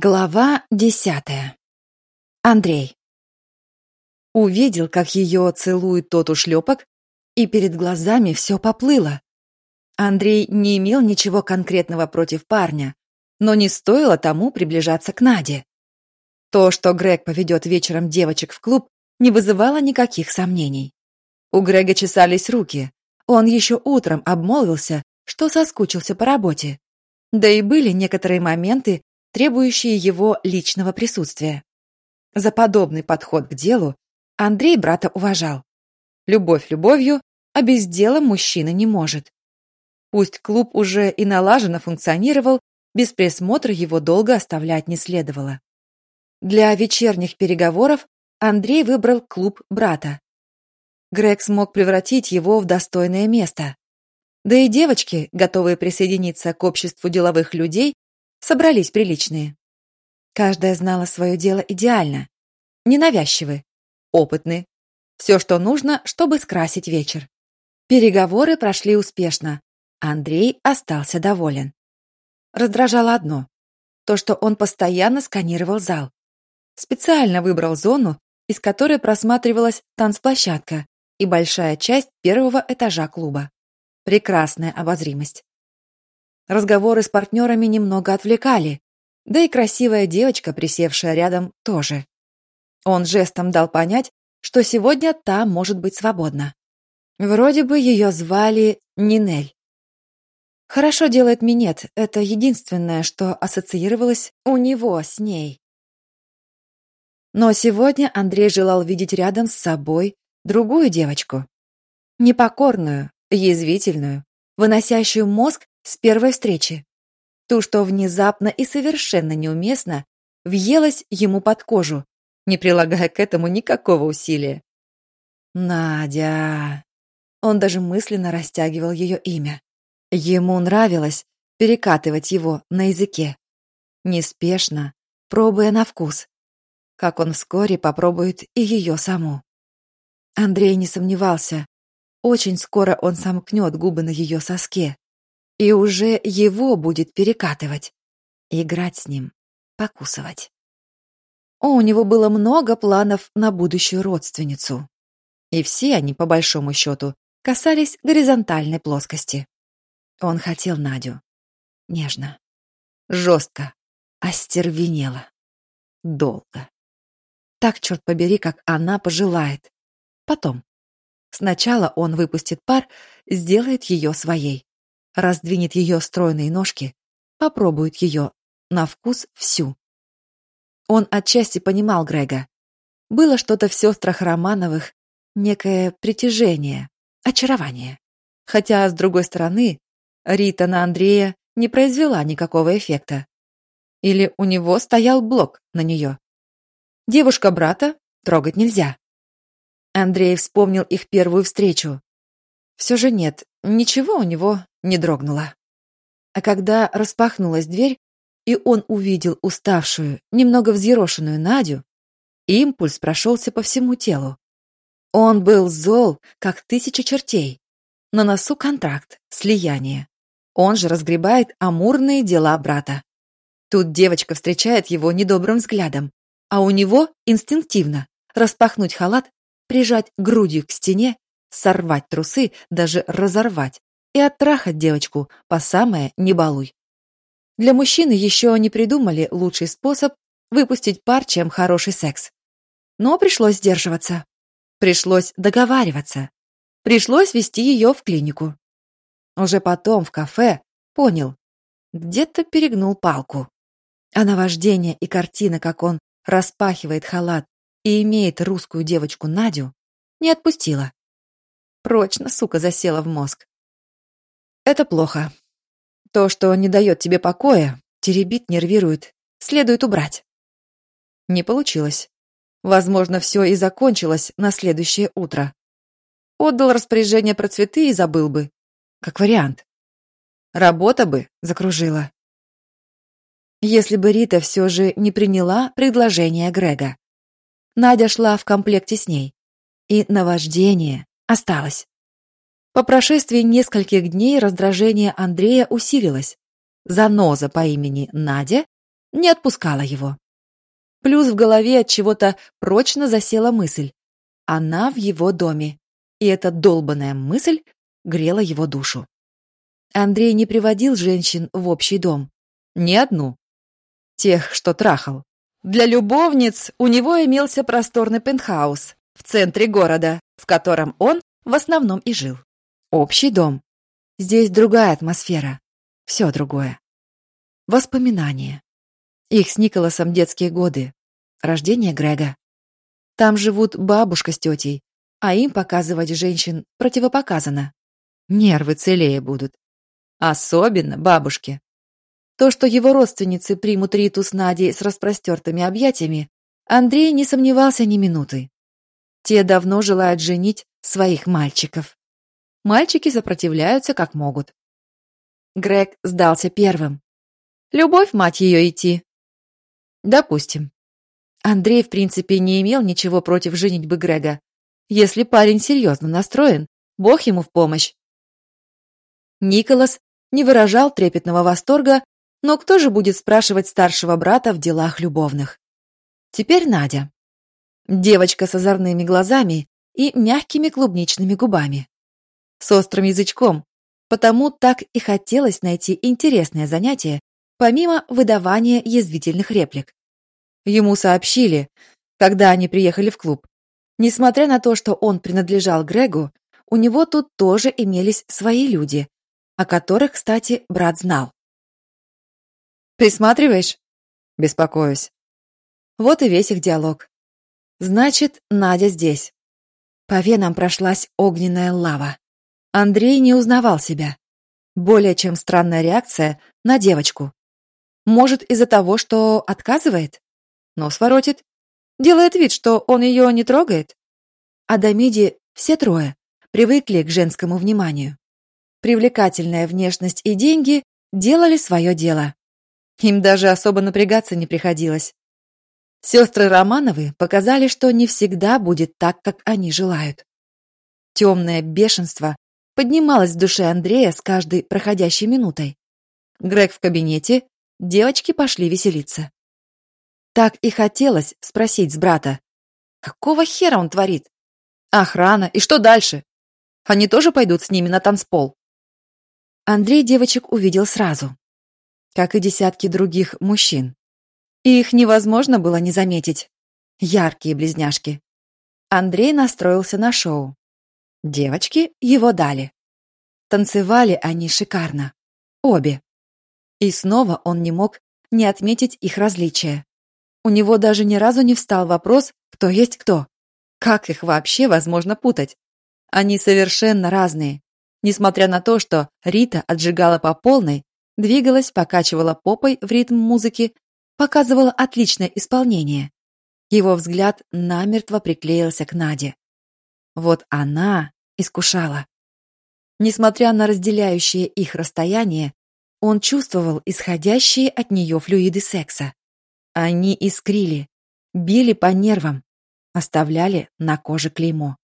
Глава десятая. Андрей. Увидел, как ее целует тот ушлепок, и перед глазами все поплыло. Андрей не имел ничего конкретного против парня, но не стоило тому приближаться к Наде. То, что Грег поведет вечером девочек в клуб, не вызывало никаких сомнений. У Грега чесались руки. Он еще утром обмолвился, что соскучился по работе. Да и были некоторые моменты, требующие его личного присутствия. За подобный подход к делу Андрей брата уважал. Любовь любовью, а без дела мужчина не может. Пусть клуб уже и налаженно функционировал, без присмотра его долго оставлять не следовало. Для вечерних переговоров Андрей выбрал клуб брата. Грег смог превратить его в достойное место. Да и девочки, готовые присоединиться к обществу деловых людей, собрались приличные. Каждая знала свое дело идеально. Ненавязчивы, опытны. Все, что нужно, чтобы скрасить вечер. Переговоры прошли успешно. Андрей остался доволен. Раздражало одно. То, что он постоянно сканировал зал. Специально выбрал зону, из которой просматривалась танцплощадка и большая часть первого этажа клуба. Прекрасная обозримость. Разговоры с партнерами немного отвлекали, да и красивая девочка, присевшая рядом, тоже. Он жестом дал понять, что сегодня та может быть свободна. Вроде бы ее звали Нинель. Хорошо делает минет, это единственное, что ассоциировалось у него с ней. Но сегодня Андрей желал видеть рядом с собой другую девочку. Непокорную, язвительную, выносящую мозг с первой встречи. Ту, что внезапно и совершенно неуместно въелась ему под кожу, не прилагая к этому никакого усилия. Надя. Он даже мысленно растягивал ее имя. Ему нравилось перекатывать его на языке. Неспешно, пробуя на вкус. Как он вскоре попробует и ее саму. Андрей не сомневался. Очень скоро он сомкнет губы на ее соске, и уже его будет перекатывать. Играть с ним, покусывать. О, у него было много планов на будущую родственницу. И все они, по большому счету, касались горизонтальной плоскости. Он хотел Надю. Нежно. Жестко. Остервенело. Долго. Так, черт побери, как она пожелает. Потом. Сначала он выпустит пар, сделает ее своей раздвинет ее стройные ножки, попробует ее на вкус всю. Он отчасти понимал Грега. Было что-то в сестрах Романовых, некое притяжение, очарование. Хотя, с другой стороны, Рита на Андрея не произвела никакого эффекта. Или у него стоял блок на нее. Девушка брата трогать нельзя. Андрей вспомнил их первую встречу. Все же нет, ничего у него не дрогнула. А когда распахнулась дверь, и он увидел уставшую, немного взъерошенную Надю, импульс прошелся по всему телу. Он был зол, как тысяча чертей. На носу контракт, слияние. Он же разгребает амурные дела брата. Тут девочка встречает его недобрым взглядом, а у него инстинктивно распахнуть халат, прижать грудью к стене, сорвать трусы, даже разорвать, и оттрахать девочку по самое не балуй. Для мужчины еще не придумали лучший способ выпустить пар, чем хороший секс. Но пришлось сдерживаться. Пришлось договариваться. Пришлось вести ее в клинику. Уже потом в кафе понял, где-то перегнул палку. А наваждение и картина, как он распахивает халат и имеет русскую девочку Надю, не отпустила. Прочно, сука, засела в мозг. Это плохо. То, что не дает тебе покоя, теребит, нервирует, следует убрать. Не получилось. Возможно, все и закончилось на следующее утро. Отдал распоряжение про цветы и забыл бы. Как вариант. Работа бы закружила. Если бы Рита все же не приняла предложение Грега. Надя шла в комплекте с ней. И наваждение осталось. По прошествии нескольких дней раздражение Андрея усилилось. Заноза по имени Надя не отпускала его. Плюс в голове от чего-то прочно засела мысль. Она в его доме. И эта долбанная мысль грела его душу. Андрей не приводил женщин в общий дом. Ни одну. Тех, что трахал. Для любовниц у него имелся просторный пентхаус в центре города, в котором он в основном и жил. Общий дом. Здесь другая атмосфера. Все другое. Воспоминания. Их с Николасом детские годы. Рождение Грега. Там живут бабушка с тетей, а им показывать женщин противопоказано. Нервы целее будут. Особенно бабушке. То, что его родственницы примут Риту с Надей с распростертыми объятиями, Андрей не сомневался ни минуты. Те давно желают женить своих мальчиков. Мальчики сопротивляются как могут. Грег сдался первым. Любовь, мать ее, идти. Допустим. Андрей, в принципе, не имел ничего против женитьбы Грега. Если парень серьезно настроен, Бог ему в помощь. Николас не выражал трепетного восторга но кто же будет спрашивать старшего брата в делах любовных? Теперь Надя. Девочка с озорными глазами и мягкими клубничными губами. С острым язычком, потому так и хотелось найти интересное занятие, помимо выдавания язвительных реплик. Ему сообщили, когда они приехали в клуб. Несмотря на то, что он принадлежал Грегу, у него тут тоже имелись свои люди, о которых, кстати, брат знал. Присматриваешь? Беспокоюсь. Вот и весь их диалог. Значит, Надя здесь. По венам прошлась огненная лава. Андрей не узнавал себя. Более чем странная реакция на девочку. Может, из-за того, что отказывает? Нос воротит? Делает вид, что он ее не трогает? А Дамиди все трое привыкли к женскому вниманию. Привлекательная внешность и деньги делали свое дело. Им даже особо напрягаться не приходилось. Сестры Романовы показали, что не всегда будет так, как они желают. Темное бешенство поднималось в душе Андрея с каждой проходящей минутой. Грег в кабинете, девочки пошли веселиться. Так и хотелось спросить с брата, какого хера он творит? Охрана, и что дальше? Они тоже пойдут с ними на танцпол? Андрей девочек увидел сразу как и десятки других мужчин. И их невозможно было не заметить. Яркие близняшки. Андрей настроился на шоу. Девочки его дали. Танцевали они шикарно. Обе. И снова он не мог не отметить их различия. У него даже ни разу не встал вопрос, кто есть кто. Как их вообще возможно путать? Они совершенно разные. Несмотря на то, что Рита отжигала по полной, двигалась, покачивала попой в ритм музыки, показывала отличное исполнение. Его взгляд намертво приклеился к Наде. Вот она искушала. Несмотря на разделяющее их расстояние, он чувствовал исходящие от нее флюиды секса. Они искрили, били по нервам, оставляли на коже клеймо.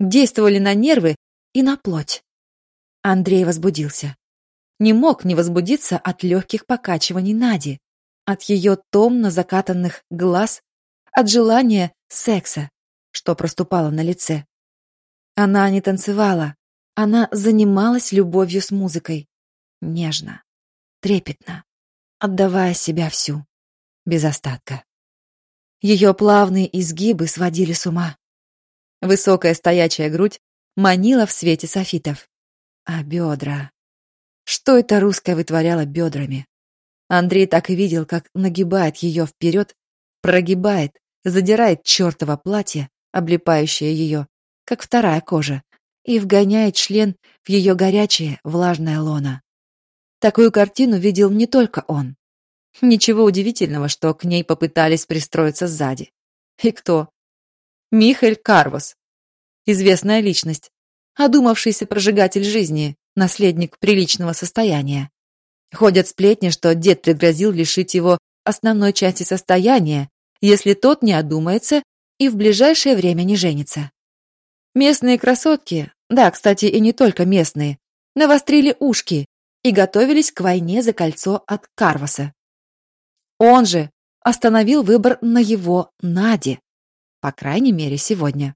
Действовали на нервы и на плоть. Андрей возбудился не мог не возбудиться от легких покачиваний Нади, от ее томно закатанных глаз, от желания секса, что проступало на лице. Она не танцевала, она занималась любовью с музыкой. Нежно, трепетно, отдавая себя всю, без остатка. Ее плавные изгибы сводили с ума. Высокая стоячая грудь манила в свете софитов. А бедра... Что это русская вытворяла бедрами? Андрей так и видел, как нагибает ее вперед, прогибает, задирает чертово платье, облепающее ее, как вторая кожа, и вгоняет член в ее горячее, влажное лоно. Такую картину видел не только он. Ничего удивительного, что к ней попытались пристроиться сзади. И кто? Михаил Карвос. Известная личность, одумавшийся прожигатель жизни, наследник приличного состояния. Ходят сплетни, что дед пригрозил лишить его основной части состояния, если тот не одумается и в ближайшее время не женится. Местные красотки, да, кстати, и не только местные, навострили ушки и готовились к войне за кольцо от Карваса. Он же остановил выбор на его Наде. По крайней мере, сегодня.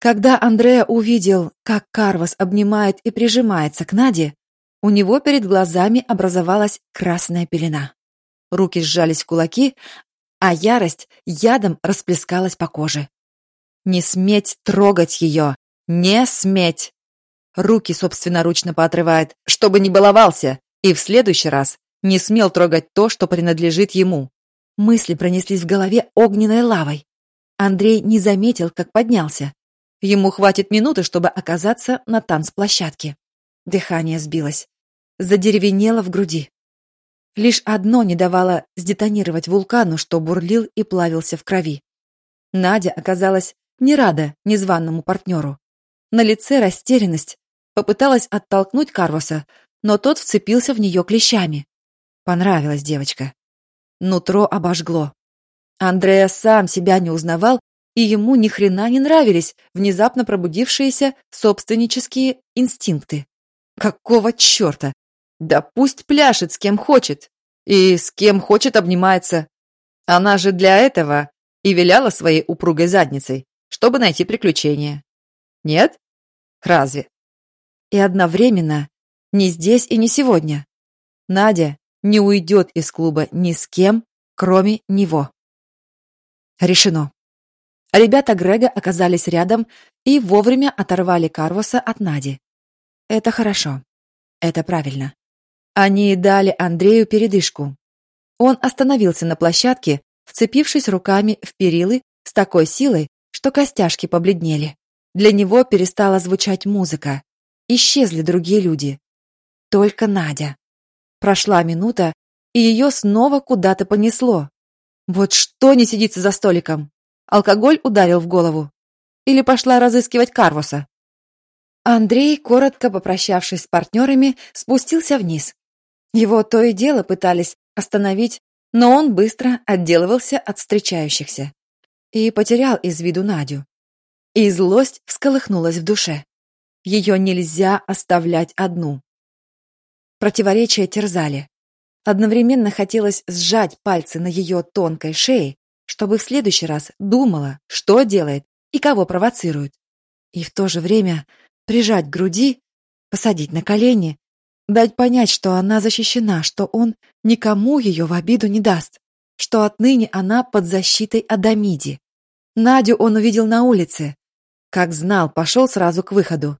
Когда Андреа увидел, как Карвас обнимает и прижимается к Наде, у него перед глазами образовалась красная пелена. Руки сжались в кулаки, а ярость ядом расплескалась по коже. Не сметь трогать ее! Не сметь! Руки собственноручно поотрывает, чтобы не баловался, и в следующий раз не смел трогать то, что принадлежит ему. Мысли пронеслись в голове огненной лавой. Андрей не заметил, как поднялся. Ему хватит минуты, чтобы оказаться на танцплощадке. Дыхание сбилось. Задеревенело в груди. Лишь одно не давало сдетонировать вулкану, что бурлил и плавился в крови. Надя оказалась не рада незваному партнеру. На лице растерянность. Попыталась оттолкнуть Карвоса, но тот вцепился в нее клещами. Понравилась девочка. Нутро обожгло. Андреа сам себя не узнавал, и ему ни хрена не нравились внезапно пробудившиеся собственнические инстинкты. Какого черта? Да пусть пляшет с кем хочет. И с кем хочет обнимается. Она же для этого и виляла своей упругой задницей, чтобы найти приключения. Нет? Разве? И одновременно не здесь и не сегодня. Надя не уйдет из клуба ни с кем, кроме него. Решено. Ребята Грега оказались рядом и вовремя оторвали Карвоса от Нади. Это хорошо. Это правильно. Они дали Андрею передышку. Он остановился на площадке, вцепившись руками в перилы с такой силой, что костяшки побледнели. Для него перестала звучать музыка. Исчезли другие люди. Только Надя. Прошла минута, и ее снова куда-то понесло. Вот что не сидится за столиком? Алкоголь ударил в голову. Или пошла разыскивать Карвуса? Андрей, коротко попрощавшись с партнерами, спустился вниз. Его то и дело пытались остановить, но он быстро отделывался от встречающихся. И потерял из виду Надю. И злость всколыхнулась в душе. Ее нельзя оставлять одну. Противоречия терзали. Одновременно хотелось сжать пальцы на ее тонкой шее, чтобы в следующий раз думала, что делает и кого провоцирует. И в то же время прижать к груди, посадить на колени, дать понять, что она защищена, что он никому ее в обиду не даст, что отныне она под защитой Адамиди. Надю он увидел на улице. Как знал, пошел сразу к выходу.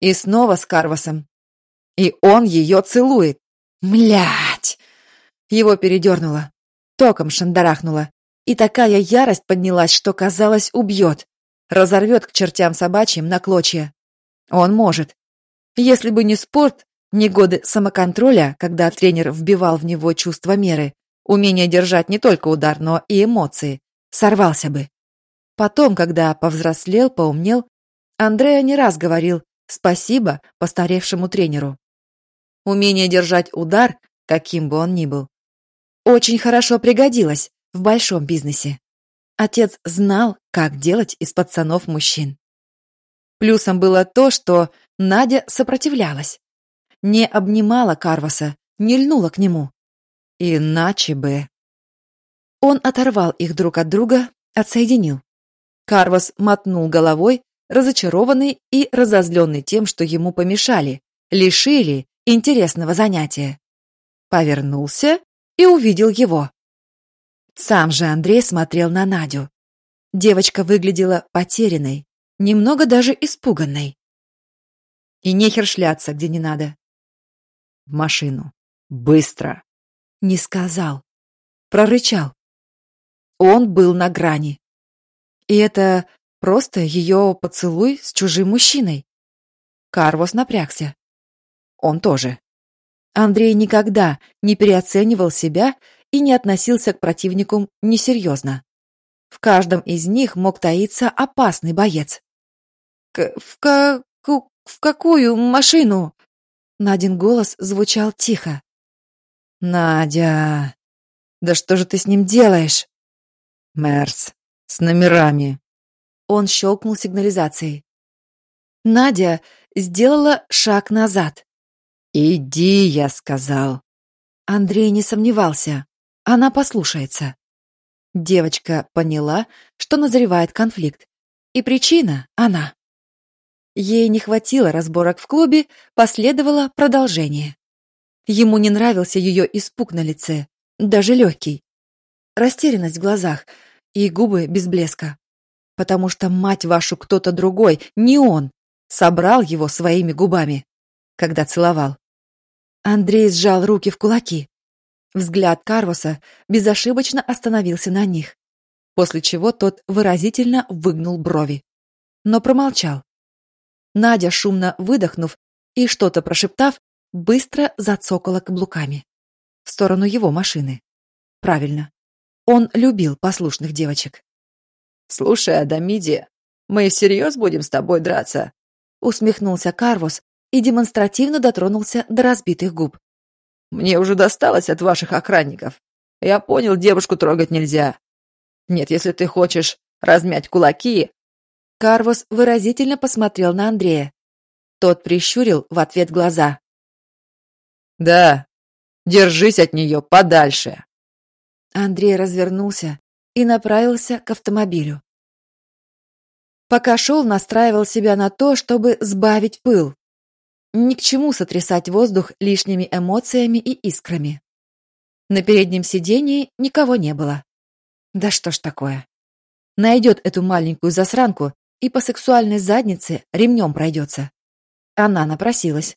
И снова с Карвасом, и он ее целует. Млять! Его передернуло. Током шандарахнуло. И такая ярость поднялась, что, казалось, убьет. Разорвет к чертям собачьим на клочья. Он может. Если бы не спорт, не годы самоконтроля, когда тренер вбивал в него чувство меры, умение держать не только удар, но и эмоции, сорвался бы. Потом, когда повзрослел, поумнел, Андреа не раз говорил «спасибо» постаревшему тренеру. Умение держать удар, каким бы он ни был, очень хорошо пригодилось в большом бизнесе. Отец знал, как делать из пацанов мужчин. Плюсом было то, что Надя сопротивлялась. Не обнимала Карваса, не льнула к нему. Иначе бы... Он оторвал их друг от друга, отсоединил. Карвас мотнул головой, разочарованный и разозленный тем, что ему помешали, лишили интересного занятия. Повернулся и увидел его. Сам же Андрей смотрел на Надю. Девочка выглядела потерянной, немного даже испуганной. И нехер шляться, где не надо. В машину. Быстро. Не сказал. Прорычал. Он был на грани. И это просто ее поцелуй с чужим мужчиной. Карвос напрягся. Он тоже. Андрей никогда не переоценивал себя и не относился к противнику несерьезно. В каждом из них мог таиться опасный боец. К в, ка в какую машину?» Надин голос звучал тихо. «Надя, да что же ты с ним делаешь?» «Мерс, с номерами». Он щелкнул сигнализацией. Надя сделала шаг назад. «Иди», — я сказал. Андрей не сомневался. она послушается. Девочка поняла, что назревает конфликт, и причина — она. Ей не хватило разборок в клубе, последовало продолжение. Ему не нравился ее испуг на лице, даже легкий. Растерянность в глазах и губы без блеска. Потому что, мать вашу, кто-то другой, не он, собрал его своими губами, когда целовал. Андрей сжал руки в кулаки. Взгляд Карвоса безошибочно остановился на них, после чего тот выразительно выгнул брови. Но промолчал. Надя, шумно выдохнув и что-то прошептав, быстро зацокала каблуками. В сторону его машины. Правильно. Он любил послушных девочек. «Слушай, Адамиди, мы всерьез будем с тобой драться?» Усмехнулся Карвос и демонстративно дотронулся до разбитых губ. Мне уже досталось от ваших охранников. Я понял, девушку трогать нельзя. Нет, если ты хочешь размять кулаки...» Карвос выразительно посмотрел на Андрея. Тот прищурил в ответ глаза. «Да, держись от нее подальше!» Андрей развернулся и направился к автомобилю. Пока шел, настраивал себя на то, чтобы сбавить пыл. Ни к чему сотрясать воздух лишними эмоциями и искрами. На переднем сидении никого не было. Да что ж такое. Найдет эту маленькую засранку и по сексуальной заднице ремнем пройдется. Она напросилась.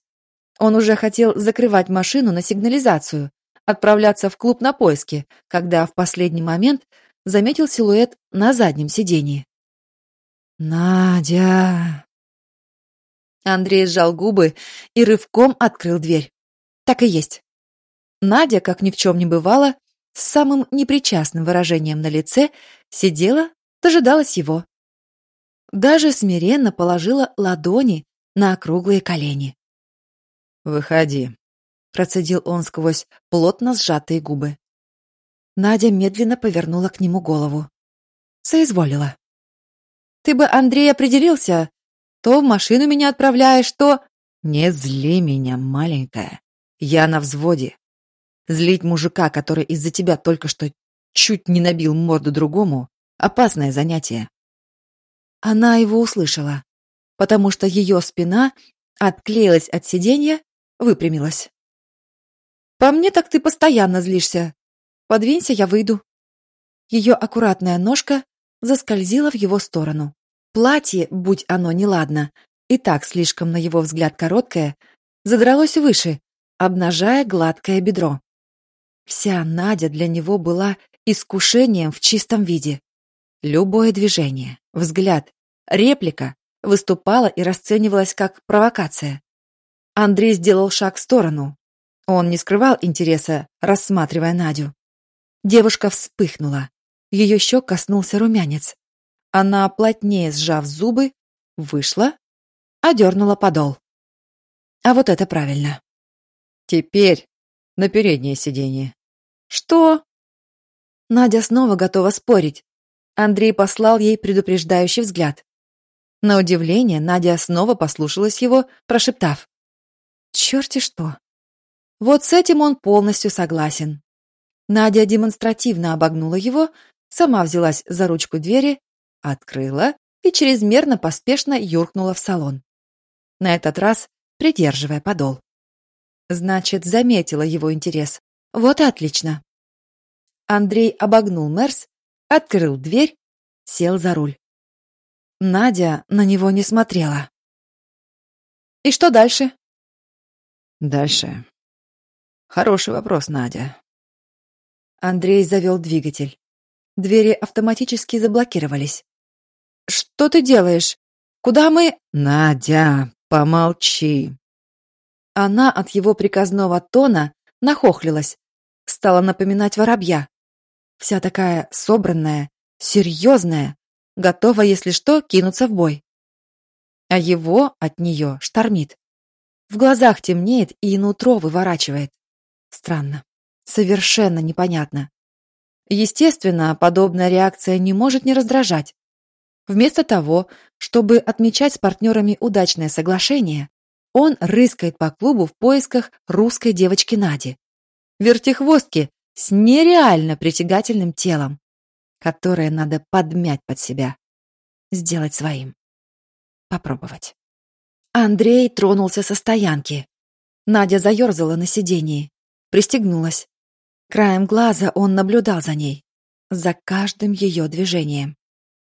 Он уже хотел закрывать машину на сигнализацию, отправляться в клуб на поиски, когда в последний момент заметил силуэт на заднем сидении. «Надя!» Андрей сжал губы и рывком открыл дверь. Так и есть. Надя, как ни в чем не бывало, с самым непричастным выражением на лице, сидела, дожидалась его. Даже смиренно положила ладони на округлые колени. «Выходи», — процедил он сквозь плотно сжатые губы. Надя медленно повернула к нему голову. Соизволила. «Ты бы, Андрей, определился, то в машину меня отправляешь, то...» «Не зли меня, маленькая. Я на взводе. Злить мужика, который из-за тебя только что чуть не набил морду другому, опасное занятие». Она его услышала, потому что ее спина отклеилась от сиденья, выпрямилась. «По мне так ты постоянно злишься. Подвинься, я выйду». Ее аккуратная ножка заскользила в его сторону. Платье, будь оно неладно, и так слишком, на его взгляд, короткое, задралось выше, обнажая гладкое бедро. Вся Надя для него была искушением в чистом виде. Любое движение, взгляд, реплика выступала и расценивалась как провокация. Андрей сделал шаг в сторону. Он не скрывал интереса, рассматривая Надю. Девушка вспыхнула. Ее щек коснулся румянец. Она, плотнее сжав зубы, вышла, одернула подол. А вот это правильно. Теперь на переднее сиденье. Что? Надя снова готова спорить. Андрей послал ей предупреждающий взгляд. На удивление Надя снова послушалась его, прошептав. «Черти что!» Вот с этим он полностью согласен. Надя демонстративно обогнула его, сама взялась за ручку двери открыла и чрезмерно поспешно юркнула в салон. На этот раз придерживая подол. Значит, заметила его интерес. Вот и отлично. Андрей обогнул Мерс, открыл дверь, сел за руль. Надя на него не смотрела. «И что дальше?» «Дальше. Хороший вопрос, Надя». Андрей завел двигатель. Двери автоматически заблокировались. «Что ты делаешь? Куда мы...» «Надя, помолчи!» Она от его приказного тона нахохлилась, стала напоминать воробья. Вся такая собранная, серьезная, готова, если что, кинуться в бой. А его от нее штормит. В глазах темнеет и нутро выворачивает. Странно. Совершенно непонятно. Естественно, подобная реакция не может не раздражать. Вместо того, чтобы отмечать с партнерами удачное соглашение, он рыскает по клубу в поисках русской девочки Нади. Вертихвостки, с нереально притягательным телом, которое надо подмять под себя, сделать своим, попробовать. Андрей тронулся со стоянки. Надя заерзала на сидении, пристегнулась. Краем глаза он наблюдал за ней, за каждым ее движением.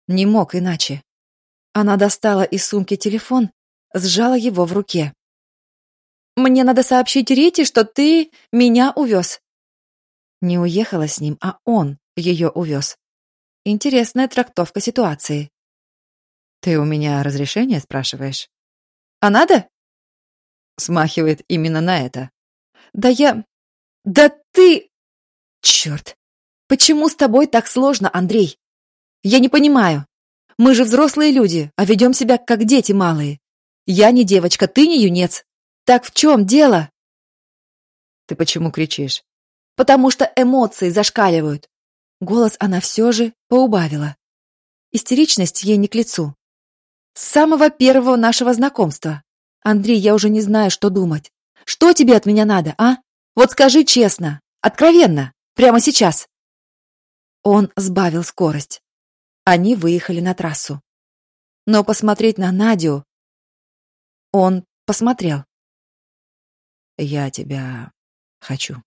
Не мог иначе. Она достала из сумки телефон, сжала его в руке. «Мне надо сообщить Рите, что ты меня увез». Не уехала с ним, а он ее увез. Интересная трактовка ситуации. «Ты у меня разрешение спрашиваешь?» «А надо?» Смахивает именно на это. «Да я... Да ты...» «Черт! Почему с тобой так сложно, Андрей? Я не понимаю. Мы же взрослые люди, а ведем себя как дети малые. Я не девочка, ты не юнец. Так в чем дело? Ты почему кричишь? Потому что эмоции зашкаливают. Голос она все же поубавила. Истеричность ей не к лицу. С самого первого нашего знакомства. Андрей, я уже не знаю, что думать. Что тебе от меня надо, а? Вот скажи честно, откровенно, прямо сейчас. Он сбавил скорость. Они выехали на трассу. Но посмотреть на Надю... Он посмотрел. «Я тебя хочу».